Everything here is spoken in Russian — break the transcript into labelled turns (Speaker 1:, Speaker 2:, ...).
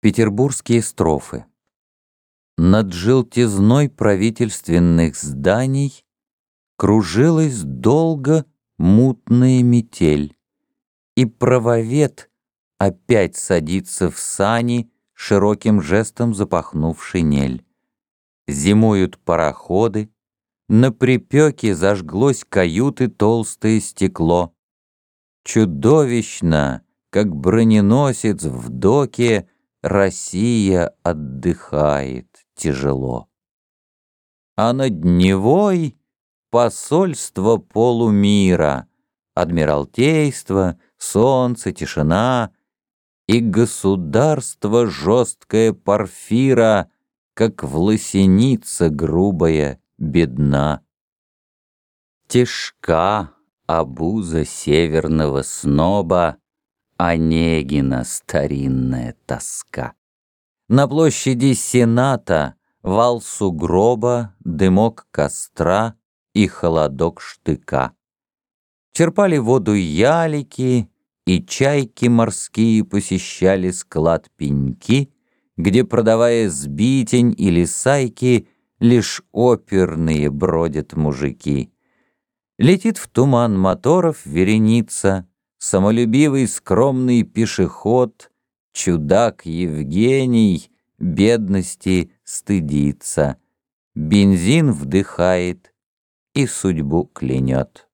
Speaker 1: Петербургские строфы. Над желтизной правительственных зданий Кружилась долго мутная метель, И правовед опять садится в сани, Широким жестом запахнув шинель. Зимуют пароходы, на припеке Зажглось каюты толстое стекло. Чудовищно, как броненосец в доке, Россия отдыхает тяжело. А над Невой посольство полумира, Адмиралтейство, солнце, тишина И государство жесткое порфира, Как власеница грубая, бедна. Тяжка обуза северного сноба, Онегина старинная тоска. На площади Сената вал сугроба, дымок костра и холодок штыка. Черпали воду ялики, и чайки морские посещали склад пеньки, где, продавая сбитень или сайки, лишь оперные бродят мужики. Летит в туман моторов вереница — самолюбивый скромный пешеход, чудак Евгений бедности стыдится, бензин вдыхает и судьбу клянет.